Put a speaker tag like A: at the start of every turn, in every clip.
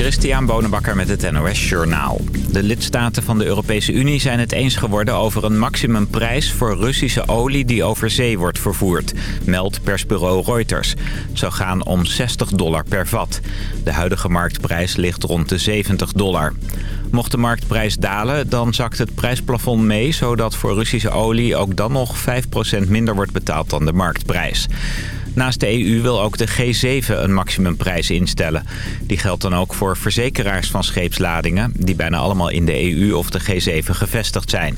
A: Christian Bonenbakker met het NOS Journaal. De lidstaten van de Europese Unie zijn het eens geworden over een maximumprijs voor Russische olie die over zee wordt vervoerd, meldt persbureau Reuters. Het zou gaan om 60 dollar per vat. De huidige marktprijs ligt rond de 70 dollar. Mocht de marktprijs dalen, dan zakt het prijsplafond mee... zodat voor Russische olie ook dan nog 5% minder wordt betaald dan de marktprijs. Naast de EU wil ook de G7 een maximumprijs instellen. Die geldt dan ook voor verzekeraars van scheepsladingen... die bijna allemaal in de EU of de G7 gevestigd zijn.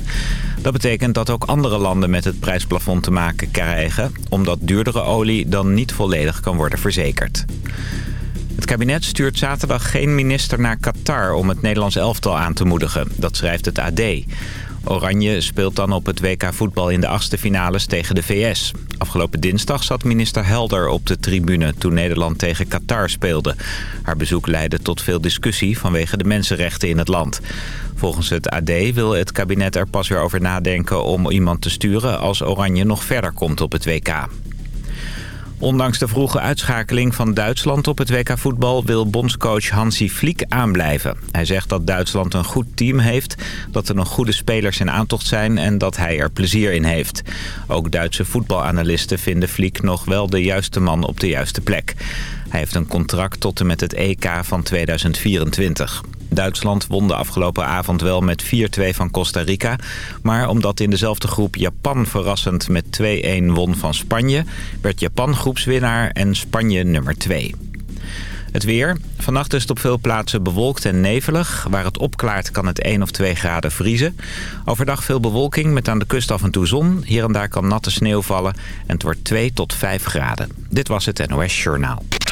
A: Dat betekent dat ook andere landen met het prijsplafond te maken krijgen... omdat duurdere olie dan niet volledig kan worden verzekerd. Het kabinet stuurt zaterdag geen minister naar Qatar om het Nederlands elftal aan te moedigen. Dat schrijft het AD. Oranje speelt dan op het WK voetbal in de achtste finales tegen de VS. Afgelopen dinsdag zat minister Helder op de tribune toen Nederland tegen Qatar speelde. Haar bezoek leidde tot veel discussie vanwege de mensenrechten in het land. Volgens het AD wil het kabinet er pas weer over nadenken om iemand te sturen als Oranje nog verder komt op het WK. Ondanks de vroege uitschakeling van Duitsland op het WK voetbal... wil bondscoach Hansi Flick aanblijven. Hij zegt dat Duitsland een goed team heeft... dat er nog goede spelers in aantocht zijn... en dat hij er plezier in heeft. Ook Duitse voetbalanalisten vinden Flick nog wel de juiste man op de juiste plek. Hij heeft een contract tot en met het EK van 2024. Duitsland won de afgelopen avond wel met 4-2 van Costa Rica. Maar omdat in dezelfde groep Japan verrassend met 2-1 won van Spanje... werd Japan groepswinnaar en Spanje nummer 2. Het weer. Vannacht is het op veel plaatsen bewolkt en nevelig. Waar het opklaart kan het 1 of 2 graden vriezen. Overdag veel bewolking met aan de kust af en toe zon. Hier en daar kan natte sneeuw vallen en het wordt 2 tot 5 graden. Dit was het NOS Journaal.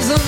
B: Saw the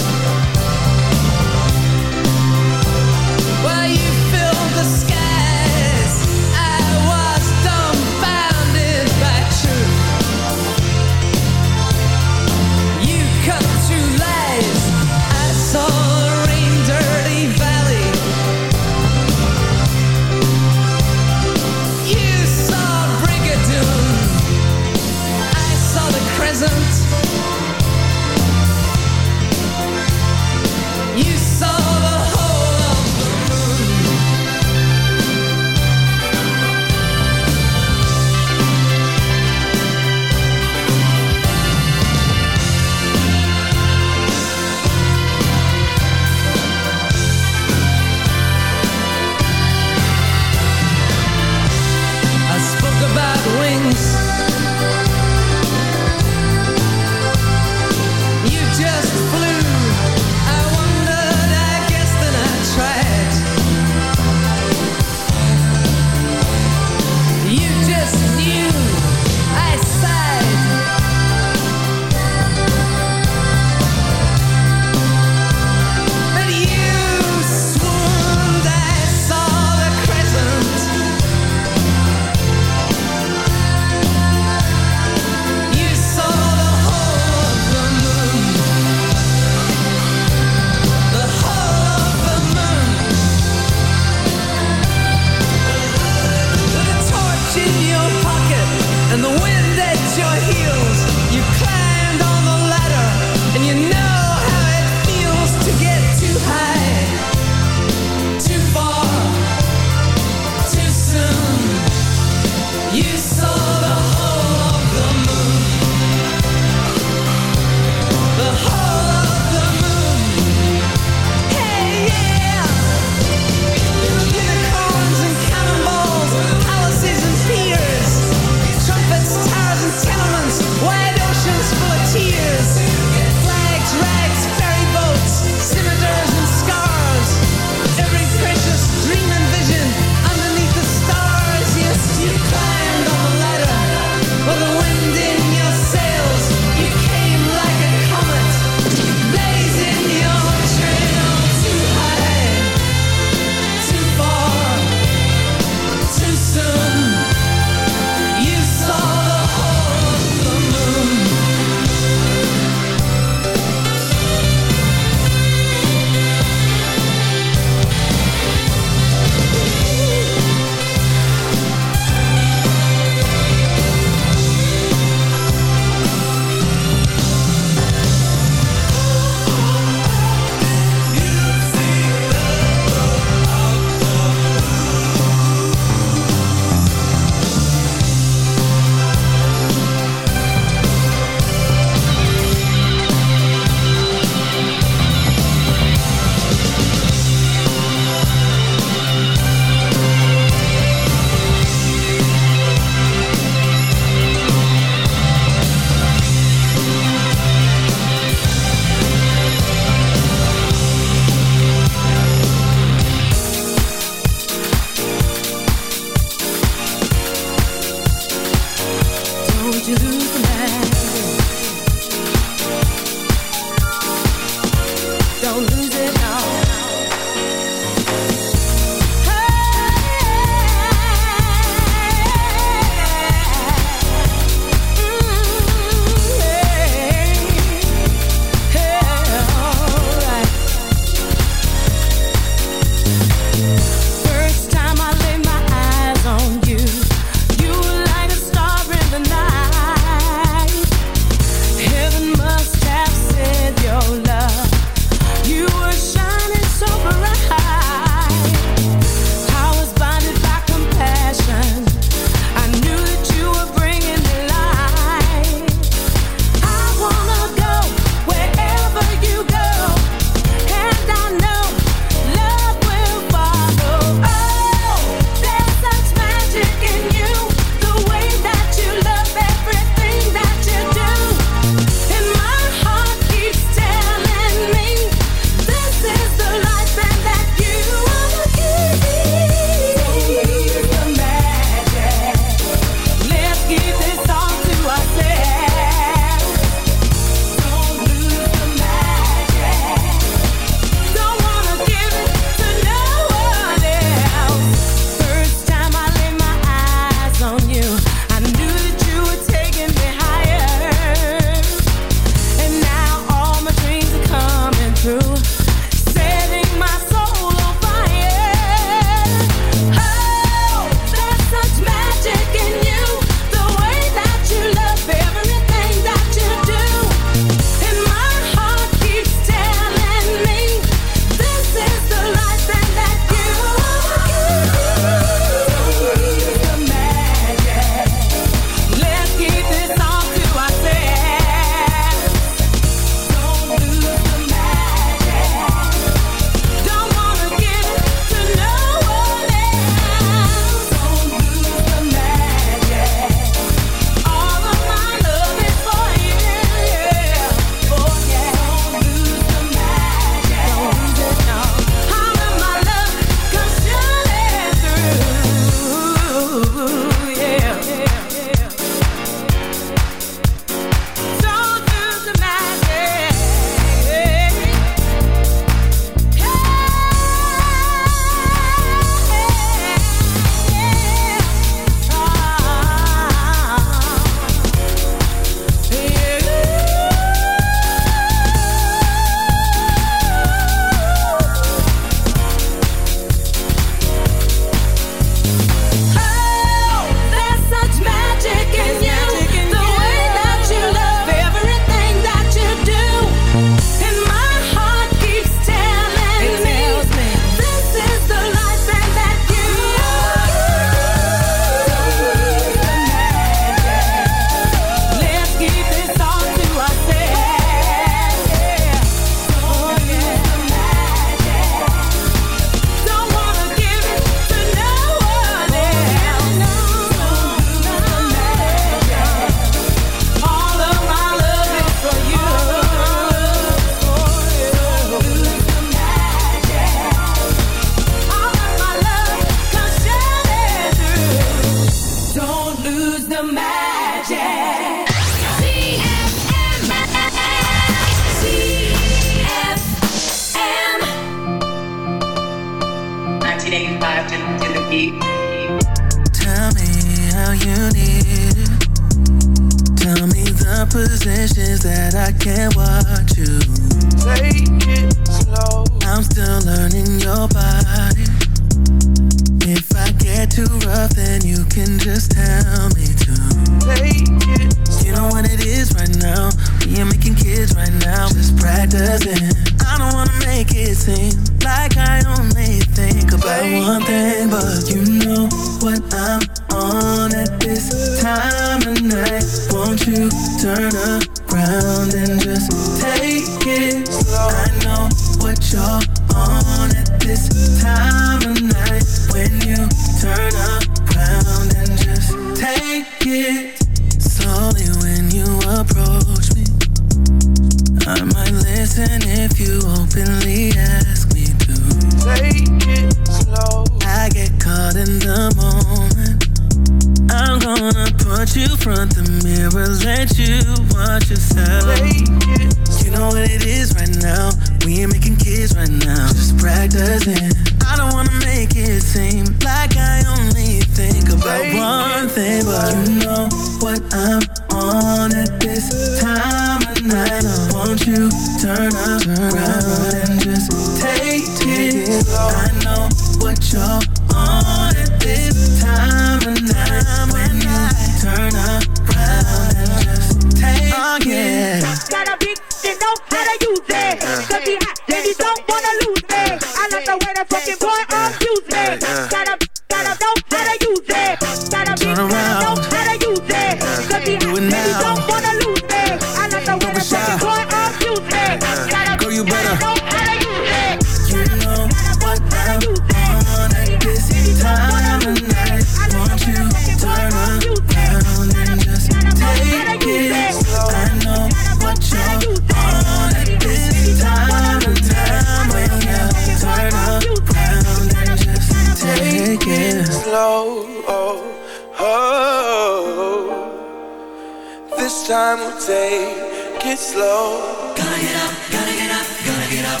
C: take it slow.
D: Gotta get
C: up,
D: gotta get
E: up, gotta get up.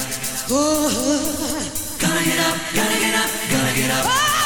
E: Ooh. Gotta get
D: up,
E: gotta get up, gotta
F: get up. Oh!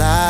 F: 'Em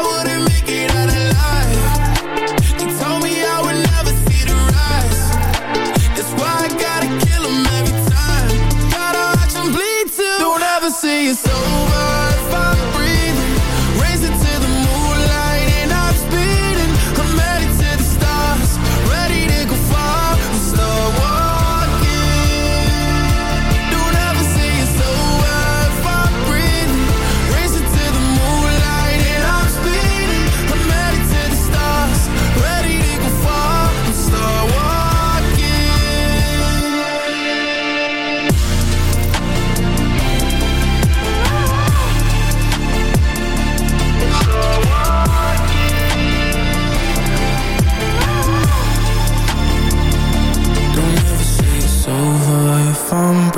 F: say it's over.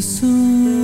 G: soon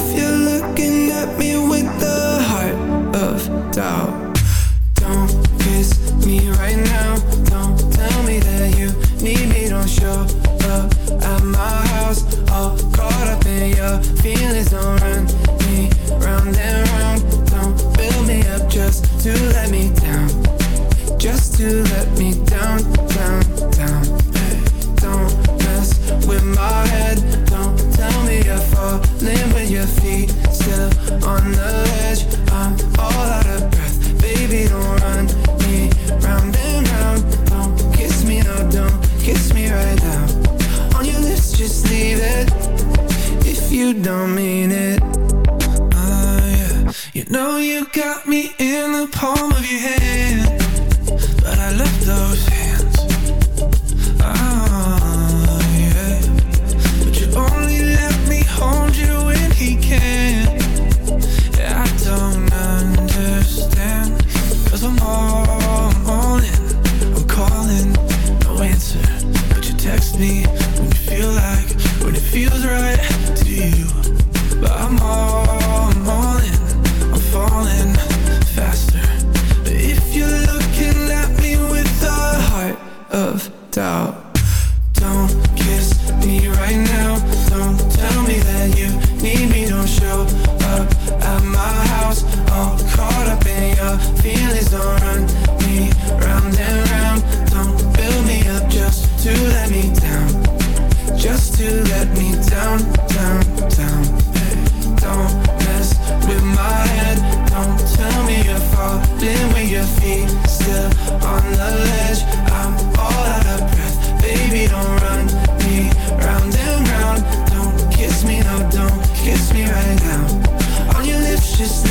H: palm of your hand, just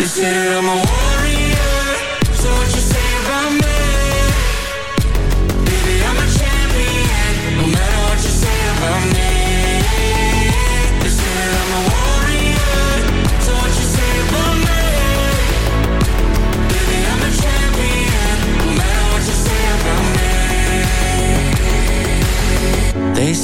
I: They say that I'm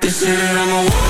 I: This is it, I'm a